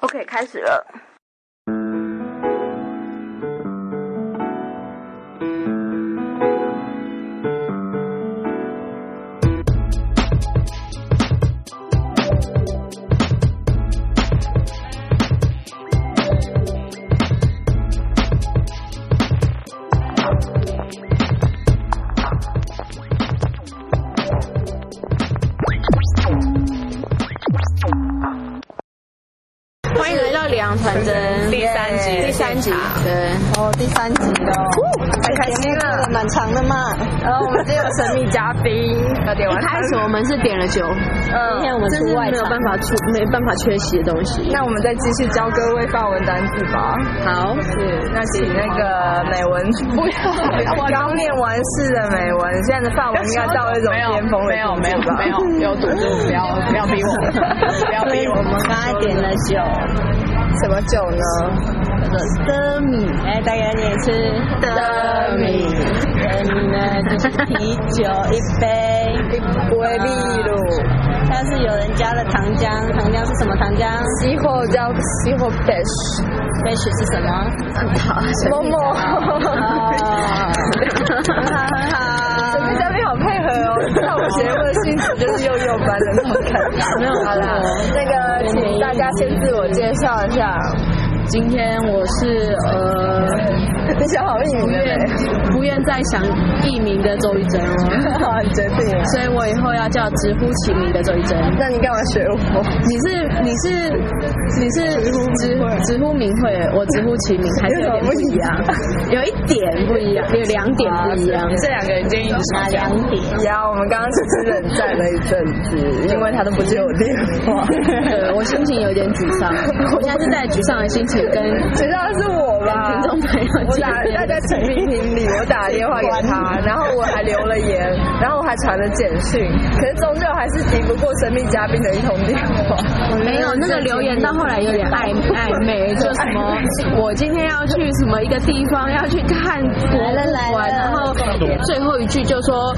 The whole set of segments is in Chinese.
OK，开始了。酒，嗯今天我们这是出外没有办，法出没办法缺席的东西。那我们再继续教各位发文单字吧。好，是，那请那个美文。不要刚念完试的美文，现在的范文应该到一种巅峰的没有没有没有没有有赌注，不要不要逼我，不要逼我。我们刚才点了酒，什么酒呢？的米，哎，大家念一次。的米。的米。呢就是啤酒一杯，威利鲁，但是有人加了糖浆，糖浆是什么糖浆西货叫西货 fish，？fish 是什么？某某。哦，很好很好。嘉宾好配合哦，那我节目的性质就是幼幼班的那种感觉。没有好啦，那个请大家先自我介绍一下。今天我是呃 你想好艺不愿名了没？不愿再想艺名的周一珍哦，好，你决定了。所以我以后要叫直呼其名的周一珍。那你干嘛学我？你是你是你是直直呼名讳，我直呼其名还是有点不一样，有一点不一样，有两点不一样。这两个人今天一直哪两点？呀，我们刚刚只是冷战了一阵子，因为他都不接我电话。对我心情有点沮丧，我现在是带沮丧的心情跟 知道是我吧？听众朋友我打见面大家请听听理，我打电话给 他，然后我还留了言，然后我还传了简讯，可是终究还是敌不过神秘嘉宾的一通电话。没有那个留言到后来有点暧暧昧，就什么 我今天要去什么一个地方要去看博物馆，然后最后一句就说，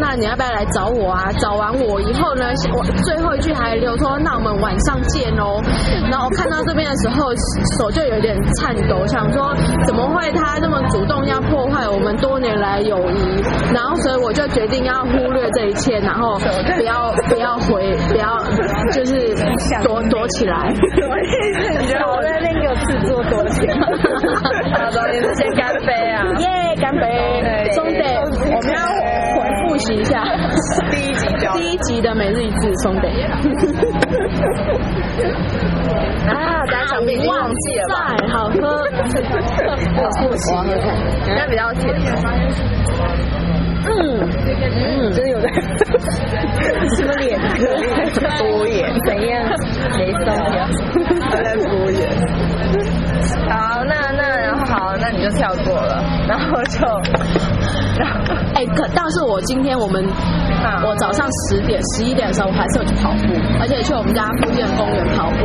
那你要不要来找我啊？找完我以后呢，我最后一句还留说，那我们晚上见哦。然后我看到这边的时候，手就有点颤抖，想说怎么会他那么主动要破坏我们多年来友谊？然后所以我就决定要忽略这一切，然后不要不要回，不要就是躲躲起来。你觉得我在那边给我自作多情？好的，你们先干杯啊！耶，干杯！兄弟，我们要习一下第一集教第一集的每日一字，兄弟。啊，大家想必忘记了吧？在，好喝。复习，应该比较甜。嗯嗯，真 的有在 什么脸？敷衍，怎样？没送呀？他在敷衍。好，那那你就跳过了，然后就，然后哎，可但是我今天我们啊我早上十点、十一点的时候，我还是有去跑步，而且去我们家附近的公园跑步。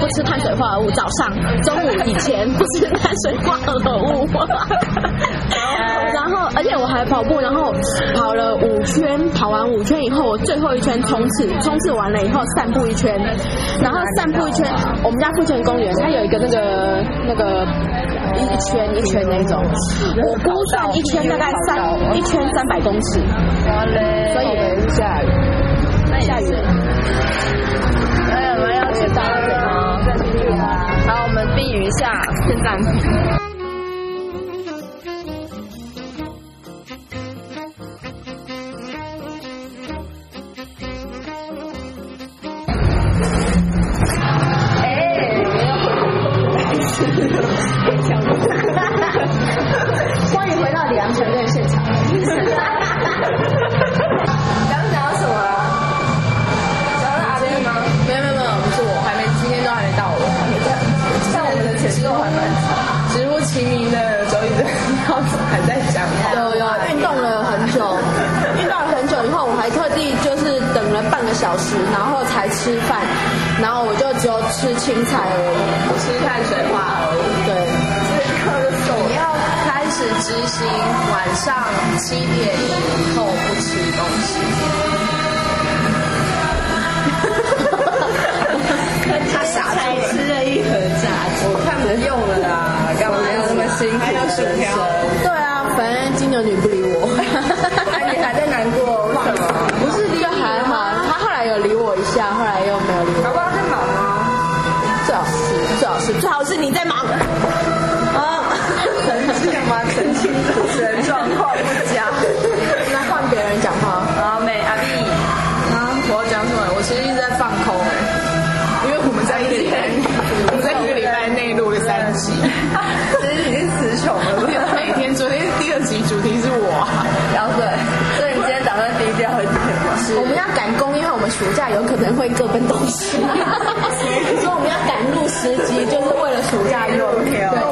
不吃碳水化合物，早上、中午以前不吃碳水化合物。然后，而且我还跑步，然后跑了五圈，跑完五圈以后，我最后一圈冲刺，冲刺完了以后散步一圈，然后散步一圈，我们家附近的公园它有一个那个那个一圈一圈那种，我估算一圈大概三一圈三百公尺，所以是下雨。下雨避雨一下，先暂很久，遇到了很久以后，我还特地就是等了半个小时，然后才吃饭，然后我就只有吃青菜而已，不吃碳水化合物。对，这个总要开始执行，晚上七点以后不吃东西。吃了一盒炸鸡，我看着用了啦，干嘛要那么辛苦？还有薯条，对啊。反正金牛女不理我。你还在难过为什么不是就还好她后来有理我一下后来又没有理我。宝宝在忙吗最好是最好是最好是你在忙。啊澄清吗？澄清主持人状况不佳。暑假有可能会各奔东西。所以我们要赶路时机就是为了暑假用对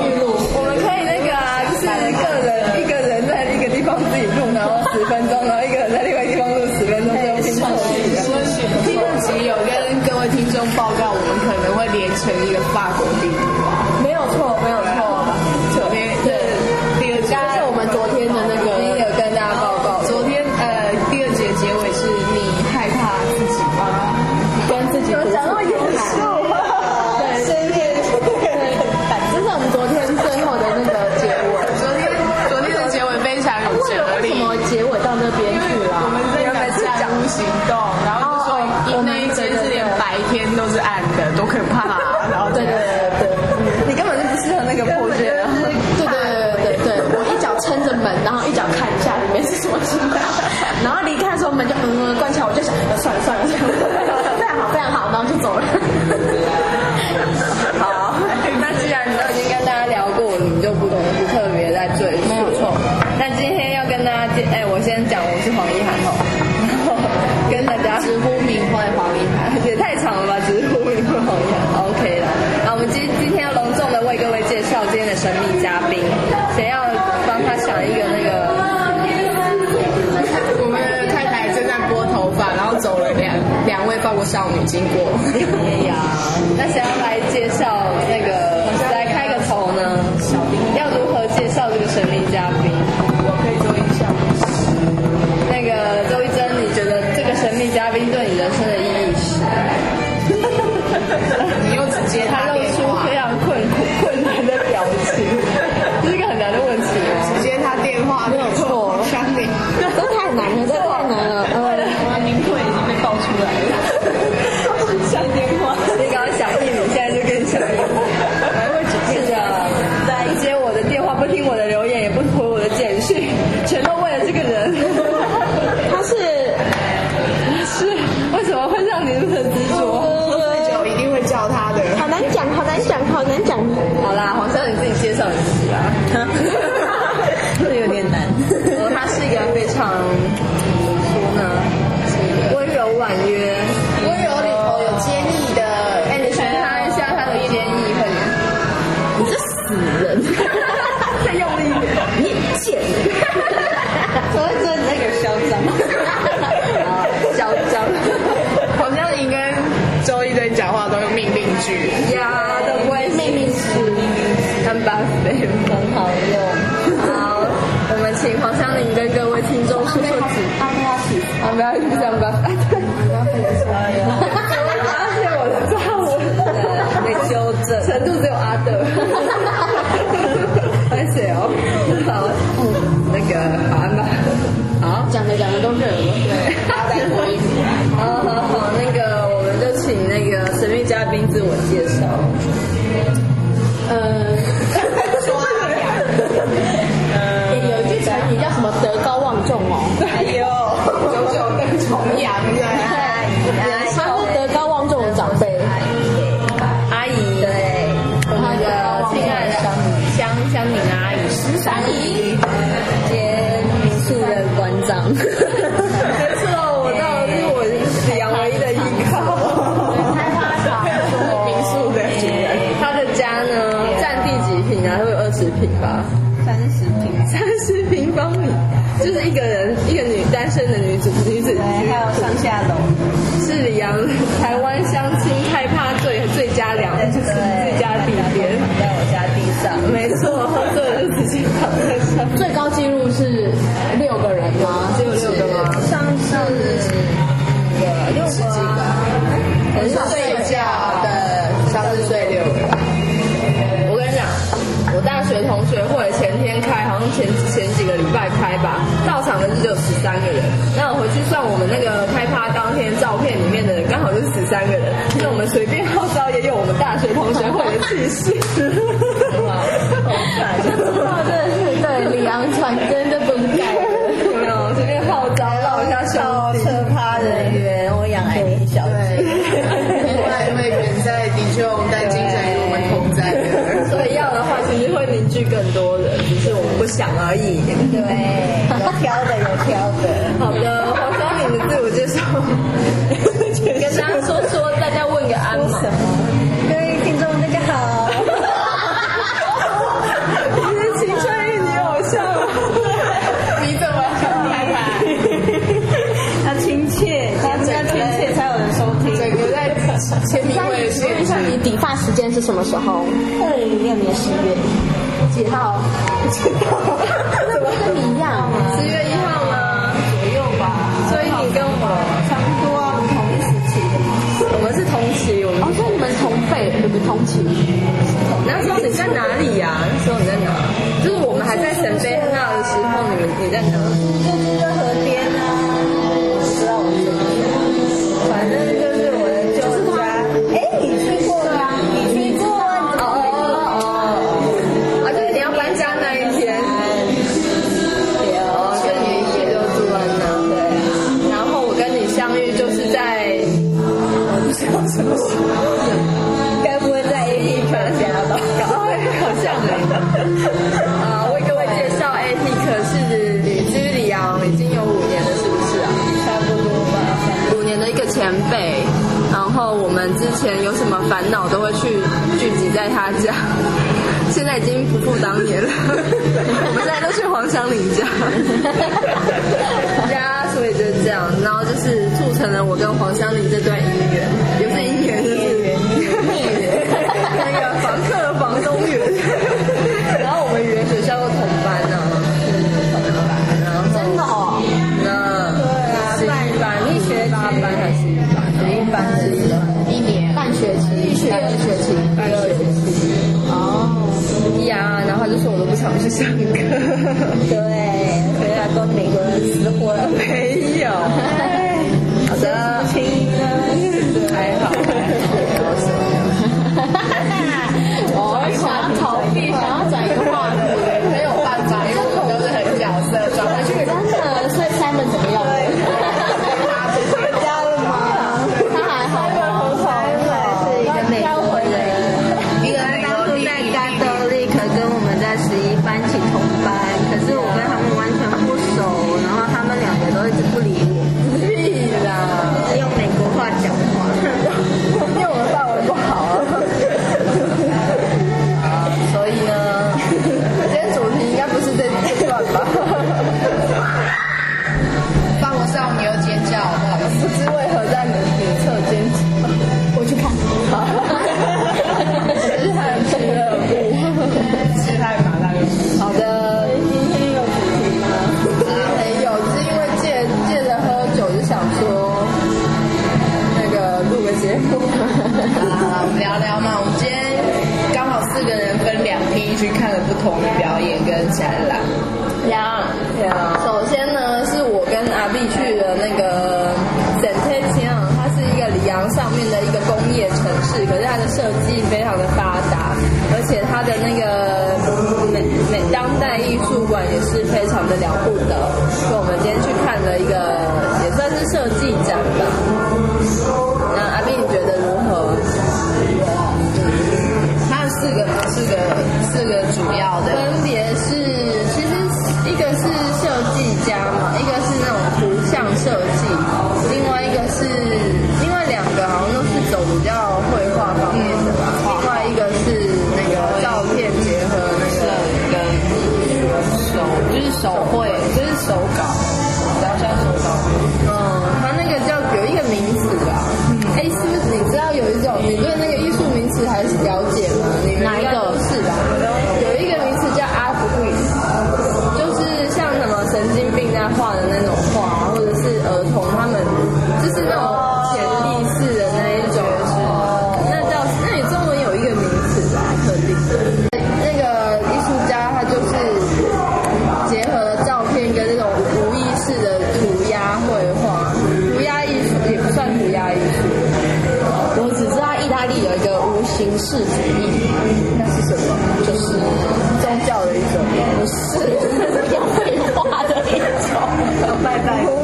经过感觉温柔里头有坚毅十三姨兼民宿的馆长。场的是只有十三个人。那我回去算我们那个开趴当天照片里面的人刚好就是十三个人。那我们随便号召也有我们大学同学会的气息 哇好惨哦真的是对李阳传真的不盖有没有随便号召了我一下小车趴人员我养了一小鸡另外因为远在地球但近在与我们同在所以要的话其实会凝聚更多想而已。对，有挑的有挑的。好的，黄晓敏的自我介绍，跟大家说说，大家问个安嘛。各位听众，大家好。你是青春玉女偶像吗？你怎么厉害？要 亲切，要要亲切才有人收听。整个在签名会的现场，你理发时间是什么时候？二零零六年十月几号？不知道怎么跟你一样？十月一号吗？左右吧，所以你跟我差不多，我们同一时期的嘛。我们是同期，我们哦，所以你们同辈，我们？同期。那时候你在哪里呀、那时候你在哪？就是我们还在神杯那的时候，你们你在哪？就是热河是不是。该不会在 A T 客家吧？哎，好像哎。啊，为各位介绍 AT 可是旅居里昂已经有五年了，是不是啊？差不多吧。五年的一个前辈，然后我们之前有什么烦恼都会去聚集在他家，现在已经不复当年了。我们现在都去黄香林家家，所以就是这样，然后就是促成了我跟黄香林这段姻缘，不表演跟展览。呀呀，首先呢，是我跟阿碧去了那个 s a n t e t i a n 它是一个里昂上面的一个工业城市，可是它的设计非常的发达，而且它的那个美美当代艺术馆也是非常的了不得，所以我们今天去看了一个也算是设计展吧。要的，分别形式主义，那是什么？就是宗教的一种，不是，那是讲绘画的一种，拜拜，拜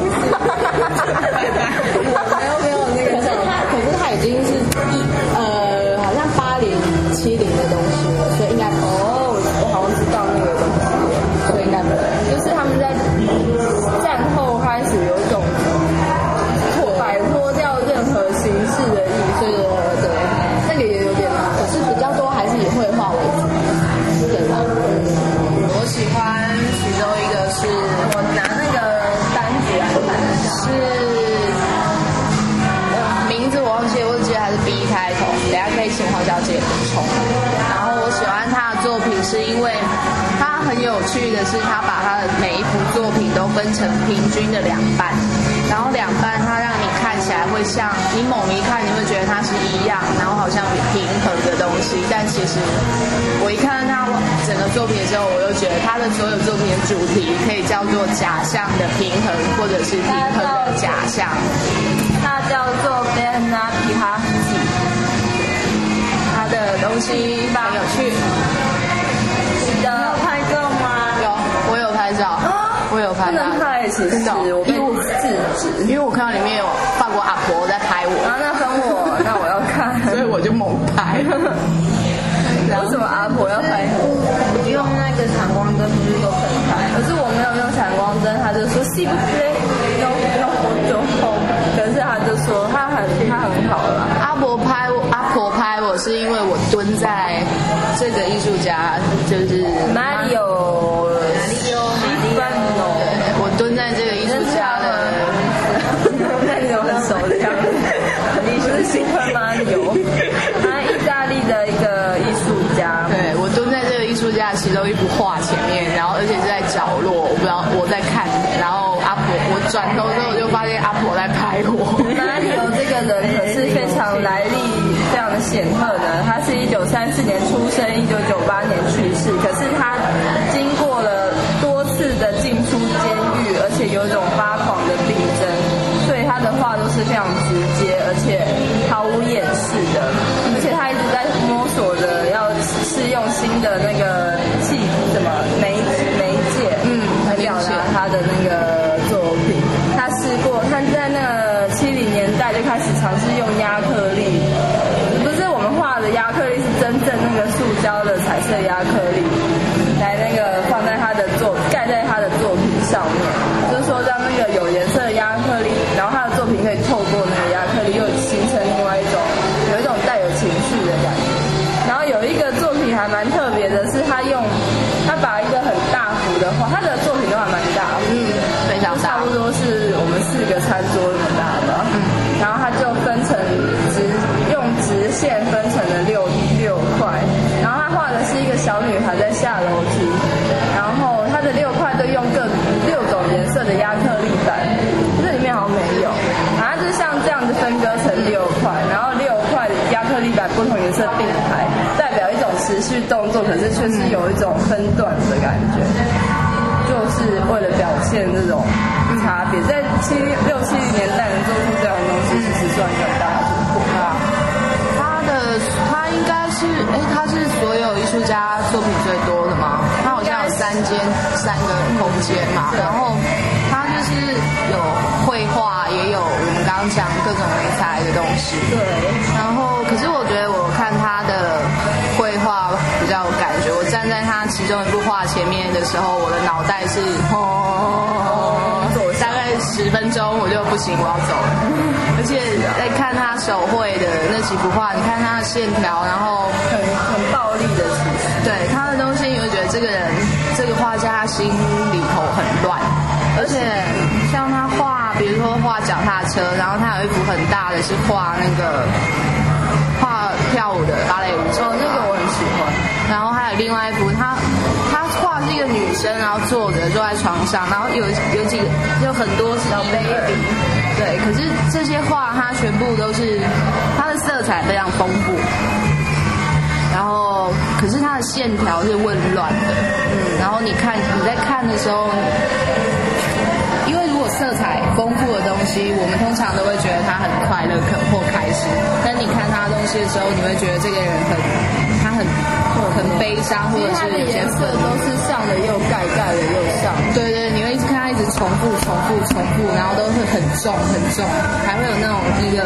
成平均的两半，然后两半它让你看起来会像你猛一看你会觉得它是一样，然后好像平衡的东西，但其实我一看到他整个作品的时候，我又觉得他的所有作品的主题可以叫做假象的平衡，或者是平衡的假象。它叫做 b e n a p i h a 他的东西很有趣。其实我被制止。因为我看到里面有法国阿婆在拍我，然后那分我，那我要看。所以我就猛拍。为什么阿婆要拍你？用那个闪光灯不是都可以拍？可是我没有用闪光灯，他就说是不是用用火就红？可是他就说他很他很好啦。阿婆拍我，阿婆拍我是因为我蹲在这个艺术家，就是哪里有板不同颜色并排，代表一种持续动作，可是却是有一种分段的感觉。就是为了表现这种差别，在七六七零年代能做出这样的东西，其实算一个很大的突破啊。他的他应该是，哎，他是所有艺术家作品最多的吗？他好像有三间三个空间嘛，然后他就是有绘画，也有我们刚刚讲各种美材的东西。对，然后，可是我觉得我看他的绘画比较有感觉。我站在他其中一幅画前面的时候，我的脑袋是哦，大概十分钟我就不行，我要走了。而且在看他手绘的那几幅画，你看他的线条，然后很很暴力的其实。对他的东西，你会觉得这个人这个画家心里头很乱，而且像他画，比如说画脚踏车，然后他有一幅很大的是画那个画跳舞的芭蕾舞者，哦，那个我很喜欢。然后还有另外一幅，他他画是一个女生，然后坐着坐在床上，然后有有几个有很多小 baby，对，可是这些画它全部都是它的色彩非常丰富，然后可是它的线条是混乱的，嗯，然后你看你在看的时候，色彩丰富的东西，我们通常都会觉得他很快乐可或开心，但你看他的东西的时候，你会觉得这个人很他很很悲伤，或者是有些颜色都是上的又盖，盖了又上。对对，你会一直看他一直重复、重复、重复，然后都是很重、很重，还会有那种一个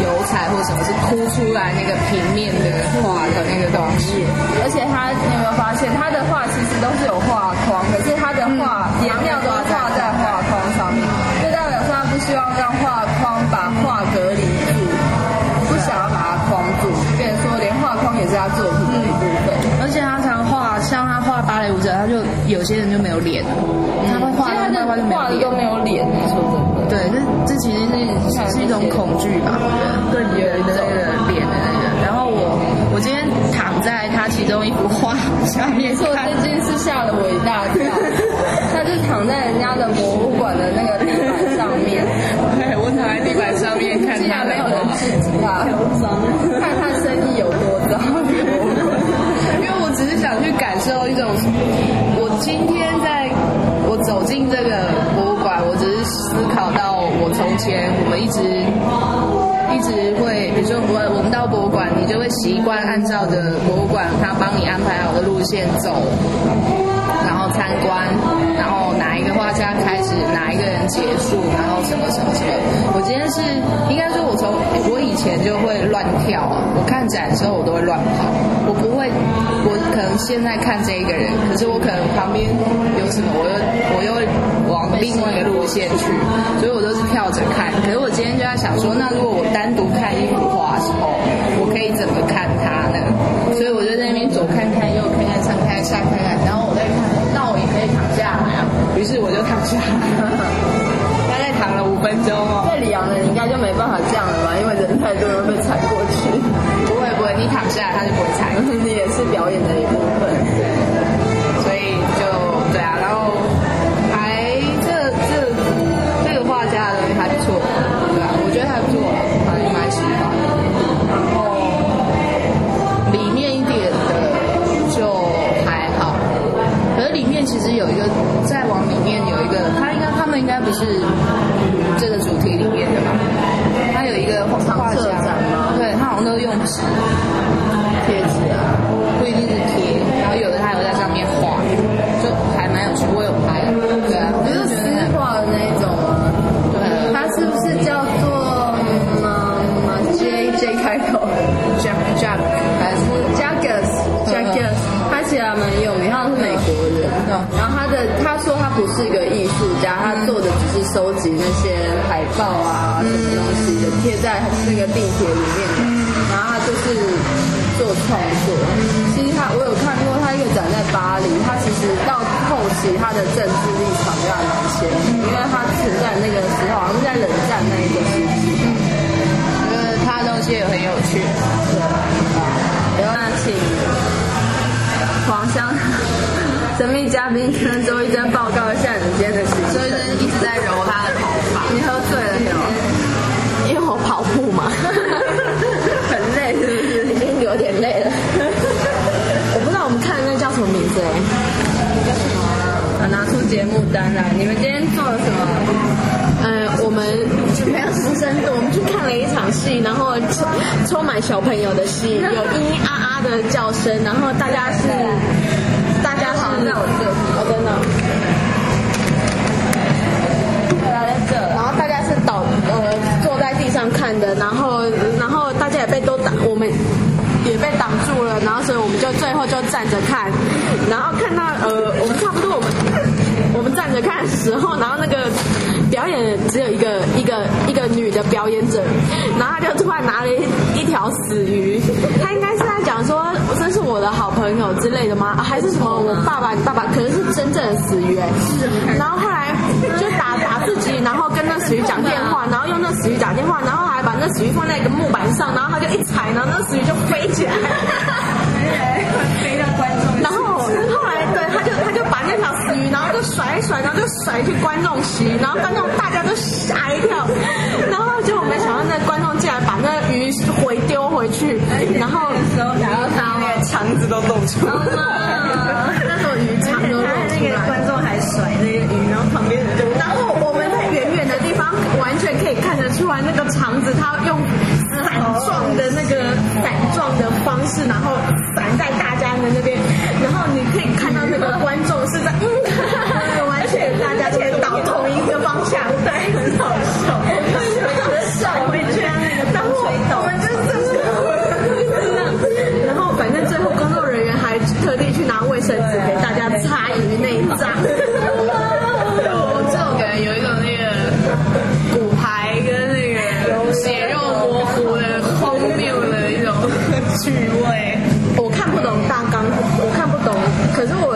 油彩或什么是凸出来那个平面的画的那个东西。而且他，你有没有发现他的画其实都是有画框，可是他的画颜料都画在画希望让画框把画隔离住，不想要把它框住，变成说连画框也是他作品的一部分。而且他常画，像他画芭蕾舞者，他就有些人就没有脸了，他会画他的画就没有脸画的都。没有脸，说真的。对，这这其实是是一种恐惧吧，对别人的那个脸的那个。然后我我今天躺在他其中一幅画下面做看这件事吓了我一大跳，他就躺在人家的博前我们一直一直会，比如说我我们到博物馆，你就会习惯按照着博物馆他帮你安排好的路线走，然后参观，然后哪一个画家开始，哪一个人结束，然后什么什么什么。我今天是应该说，我从我以前就会乱跳啊，我看展的时候我都会乱跑，我不会，我可能现在看这一个人，可是我可能旁边有什么，我又我又往另外一个路线去，所以我都是跳着看。可是我今天就在想说，那如果我单独看一幅画的时候，我可以怎么看它呢？所以我就在那边左看看，右看看，上看看，下看看，然后我在看，那我也可以躺下来啊。于是我就躺下了，大概躺了五分钟哦。在里昂的你应该就没办法这样了吧？因为人太多会被踩是一个艺术家，他做的只是收集那些海报啊什么东西的贴在那个地铁里面的，然后他就是做创作。其实他我有看过他一个展在巴黎，他其实到后期他的政治立场就还蛮鲜明，因为他存在充满小朋友的戏，有咿咿啊啊的叫声，然后大家是大家是在我这里哦真的，在这。然后大家是倒呃坐在地上看的，然后然后大家也被都挡，我们也被挡住了，然后所以我们就最后就站着看，然后看到呃我们差不多看时候，然后那个表演只有一个一个一个女的表演者，然后她就突然拿了一一条死鱼，她应该是在讲说这是我的好朋友之类的吗？还是什么我爸爸爸爸？可能是真正的死鱼哎、然后后来就打打自己，然后跟那死鱼讲电话，然后用那死鱼讲电话，然后还把那死鱼放在一个木板上，然后他就一踩，然后那死鱼就飞起来。甩，去观众席，然后观众大家都吓一跳，然后结果没想到那观众竟然把那鱼回丢回去，然后然后他那个肠子都露出来，那种鱼肠都露那个出来。观众还甩那个鱼，然后旁边人就然后我们在远远的地方完全可以看得出来，那个肠子它用伞状的那个伞状的方式，然后趣味。我看不懂大纲，我看不懂。可是我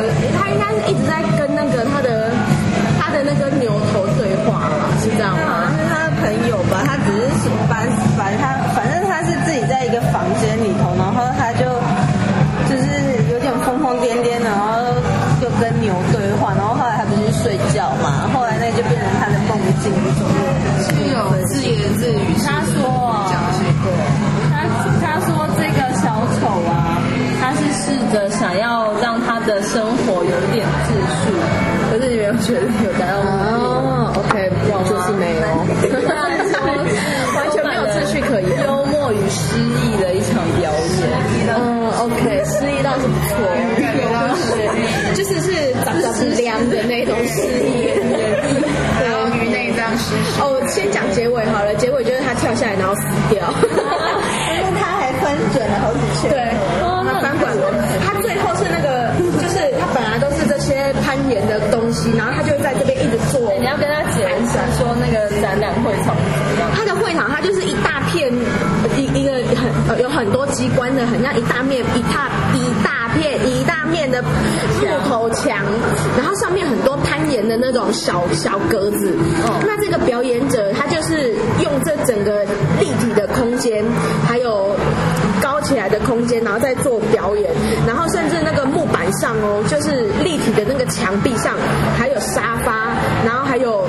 的那种诗意，然后鱼内脏诗。哦，先讲结尾好了，结尾就是他跳下来然后死掉，因为他还翻转了好几圈。对，他翻滚了，他最后是那个，就是他本来都是这些攀岩的东西，然后他就在这边一直做。你要跟他解释说那个展览会场怎么样？他的会场，它就是一大片一一个很呃有很多机关的，很像一大面一大一大片一大面的木头墙，然后上面很多攀岩的那种小小格子。哦，那这个表演者他就是用这整个立体的空间，还有高起来的空间，然后再做表演，然后甚至那个木板上哦，就是立体的那个墙壁上还有沙发，然后还有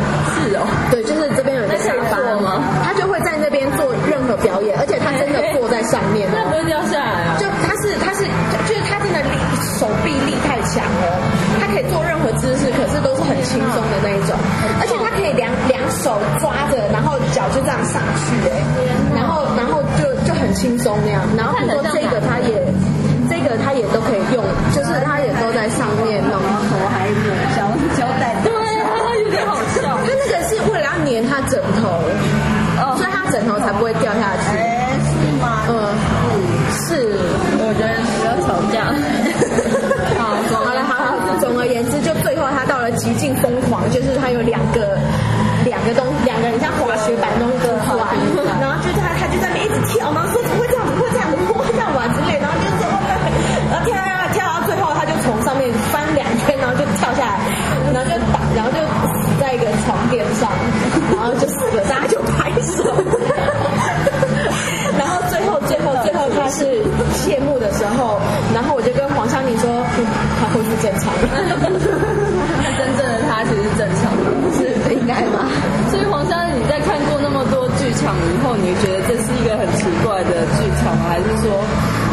他可以做任何姿势，可是都是很轻松的那一种，而且他可以两两手抓着，然后脚就这样上去哎，然后然后就就很轻松那样，然后比如说这个他也这个他也都可以用，就是他也都在上面弄，头还有胶胶带，对啊，有点好笑。他那个是为了要粘他枕头，哦所以他枕头才不会掉下去。哎，是吗？嗯，是，我觉得不要吵架。好，好了，好了。总而言之，就最后他到了极尽疯狂，就是他有两个两个东两个人像滑雪板那种出来，然后就他他就在那一直跳，然后说怎么会这样，怎么会这样，怎么会这样玩之类，然后就说，然后跳跳跳跳到最后，他就从上面翻两圈，然后就跳下来，然后就打，然后就死在一个床垫上，然后就死了，大家就拍手。然后最后最后最后他是谢幕的时候，然后我就跟黄湘妮说，嗯他恢复正常了。你觉得这是一个很奇怪的剧场吗？还是说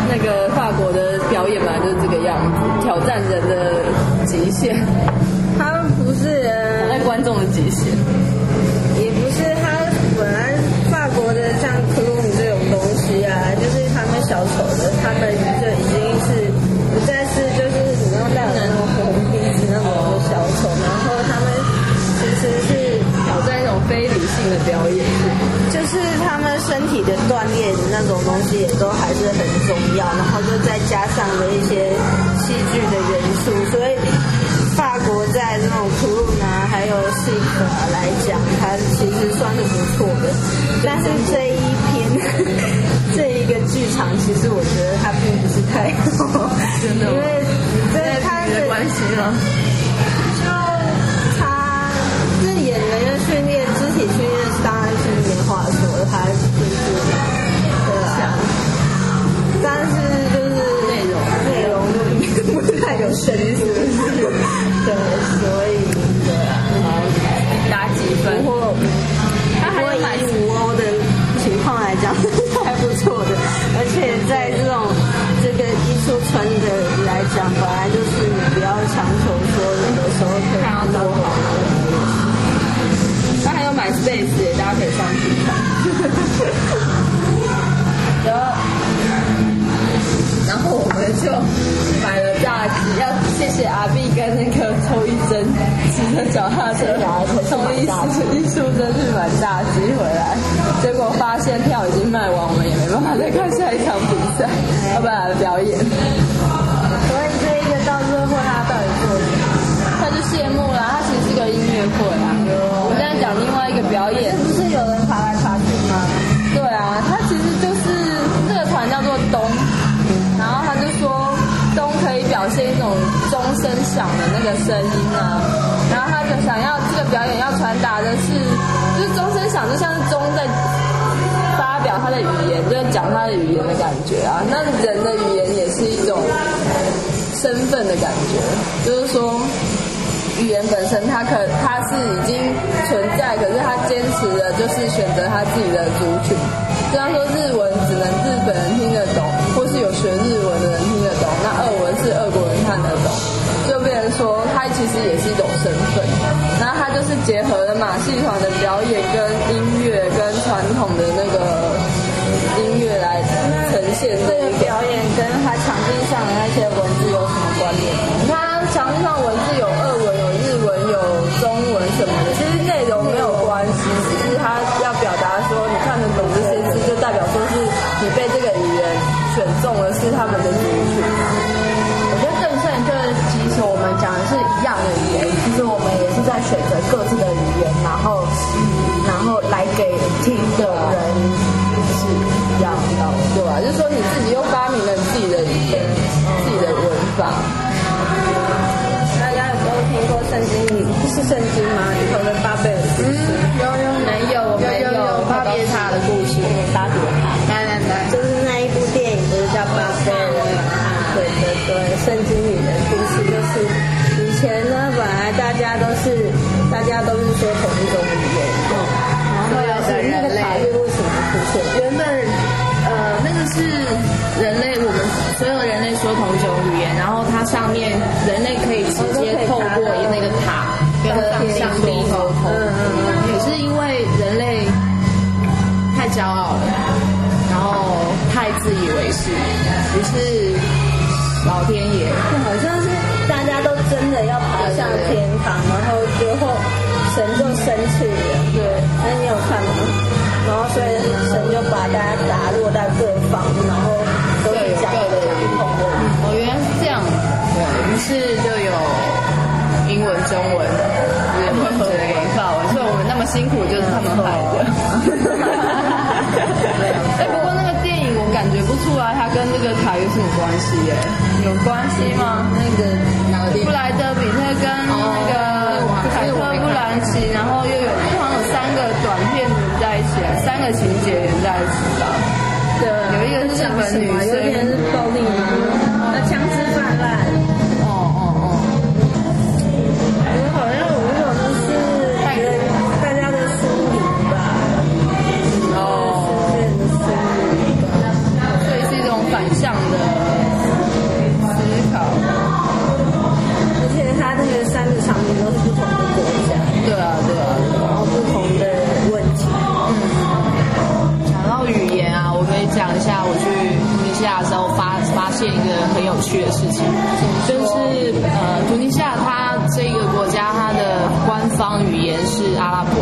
那个法国的表演本来就是这个样子，挑战人的极限？他们不是人，在观众的极限？的锻炼那种东西也都还是很重要，然后就再加上了一些戏剧的元素，所以法国在那种图鲁拿还有戏可来讲，它其实算是不错的。但是这一篇 这一个剧场，其实我觉得它并不是太好，真的吗因为这它的关系吗？不是太有深度，对，所以对啊，打几分？不过他还不过有买以五欧的情况来讲 还不错的，而且在这种这个艺术村的来讲，本来就是你不要强求说有的时候可以看到多好他还有买 space，大家可以上去看。然后，然后我我们就买了炸鸡，要谢谢阿碧跟那个抽一针骑着脚踏车从艺术艺术村去买炸鸡回来，结果发现票已经卖完，我们也没办法再看下一语言的感觉啊。那人的语言也是一种身份的感觉，就是说，语言本身它可它是已经存在，可是它坚持的就是选择它自己的族群。虽然说日文只能日本人听得懂，或是有学日文的人听得懂，那俄文是俄国人看得懂，就变成说它其实也是一种身份。然后它就是结合了马戏团的表演跟音乐跟传统的那呈现这个。表演跟他墙壁上的那些文字有什么关联吗？你看它墙上文字有俄文、有日文、有中文什么的，其实内容没有关系，只是他要表达说你看得懂这些字，就代表说是你被这个语言选中了，是他们的族群。我觉得更甚就是，即使我们讲的是一样的语言，其实我们也是在选择各自的对吧？就是说你自己又发明了你自己的语言、自己的文法。大家有听过圣经里是圣经吗？里头的巴贝尔故事，有有没有？没有巴别塔的故事。巴别塔。来来来，就是那一部电影，不是叫《巴贝尔》？对对对，圣经里的故事就是以前呢，本来大家都是大家都是说同一种语言，嗯，然后后来是那个塔是为什么出现？原本是人类，我们所有人类说同一种语言，然后它上面人类可以直接透过那个塔跟上帝沟通。嗯嗯嗯。可是因为人类太骄傲了，然后太自以为是，于是老天爷好像是大家都真的要爬上天堂，然后最后神就生气了。对，那你有看吗？然后所以神就把大家打落在么辛苦就是他们拍的。哎，不过那个电影我感觉不出来它跟那个塔有什么关系耶？有关系吗？那个哪个布莱德比特跟那个凯特·布兰奇，然后又有好像有三个短片连在一起，三个情节连在一起吧。对，有一个是日本女生有点是暴力吗？那枪支泛滥。有趣的事情，就是呃，突尼西亚它这个国家它的官方语言是阿拉伯，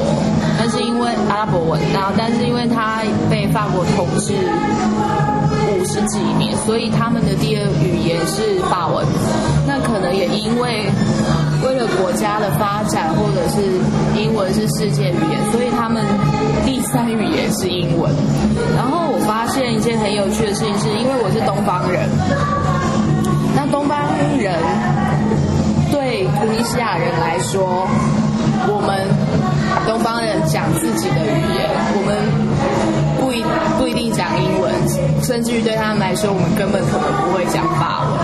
但是因为阿拉伯文，然后但是因为它被法国统治五十几年，所以他们的第二语言是法文。那可能也因为为了国家的发展，或者是英文是世界语言，所以他们第三语言是英文。然后我发现一件很有趣的事情，是因为我是东方人，东方人对突尼西亚人来说，我们东方人讲自己的语言，我们不一不一定讲英文，甚至于对他们来说，我们根本可能不会讲法文。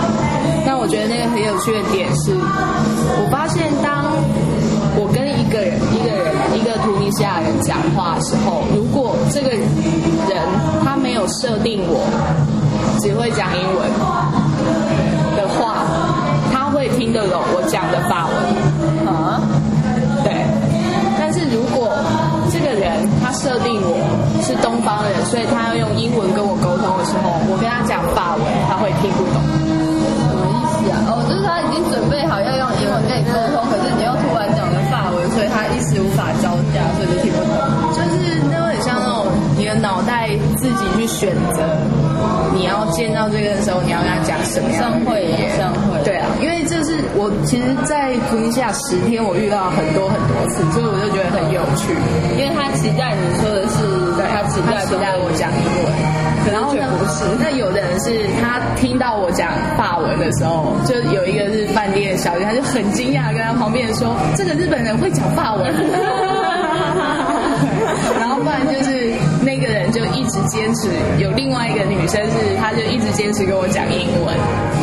那我觉得那个很有趣的点是，我发现当我跟一个人、一个人、一个突尼西亚人讲话的时候，如果这个人他没有设定我只会讲英文话，他会听得懂我讲的法文啊。对，但是如果这个人他设定我是东方人，所以他要用英文跟我沟通的时候，我跟他讲法文，他会听不懂。什么意思啊？哦，就是他已经准备好要用英文跟你沟通，可是你又突然讲了法文，所以他一时无法招架，所以就听不懂。就是那种很像那种你的脑袋自己去选择，你要见到这个人的时候，你要跟他讲什么样的会语言像会对啊，因为这是我其实，在突尼西亚十天，我遇到很多很多次，所以我就觉得很有趣。因为他期待你说的是，他期待期待我讲英文，然后呢，不是。那有的人是他听到我讲法文的时候，就有一个是饭店的小姐，他就很惊讶，跟他旁边人说：“这个日本人会讲法文。” 然后不然就是坚持，有另外一个女生是，她就一直坚持跟我讲英文，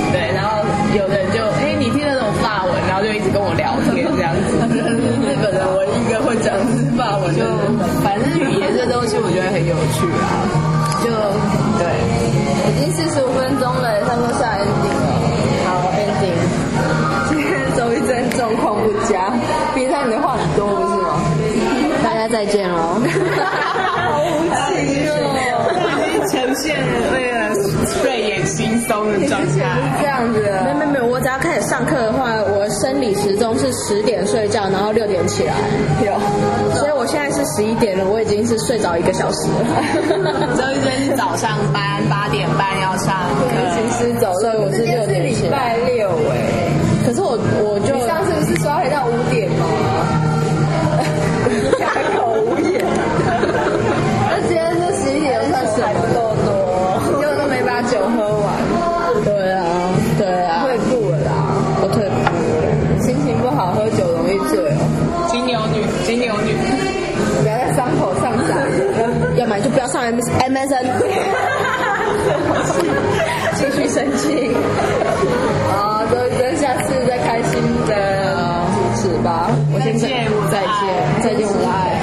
对，然后有的人就哎你听得懂法文，然后就一直跟我聊天这样子。日本人唯一一个会讲的是法文就反正语言这东西我觉得很有趣啊，就对，已经四十五分钟了，差不多下 ending 了。好，ending。今天周一真状况不佳，平常你的话？好无情哦，已经呈现了那个睡眼惺忪的状是态。这样子的。没有没有没有，我只要开始上课的话，我生理时钟是十点睡觉，然后六点起来。有，所以我现在是十一点了，我已经是睡着一个小时了。周一真是早上班，八点半要上课。行尸走肉，我是六点礼拜六哎。续生气。好，周一真下次再开心的主持吧。我先再见再见，再见我的爱。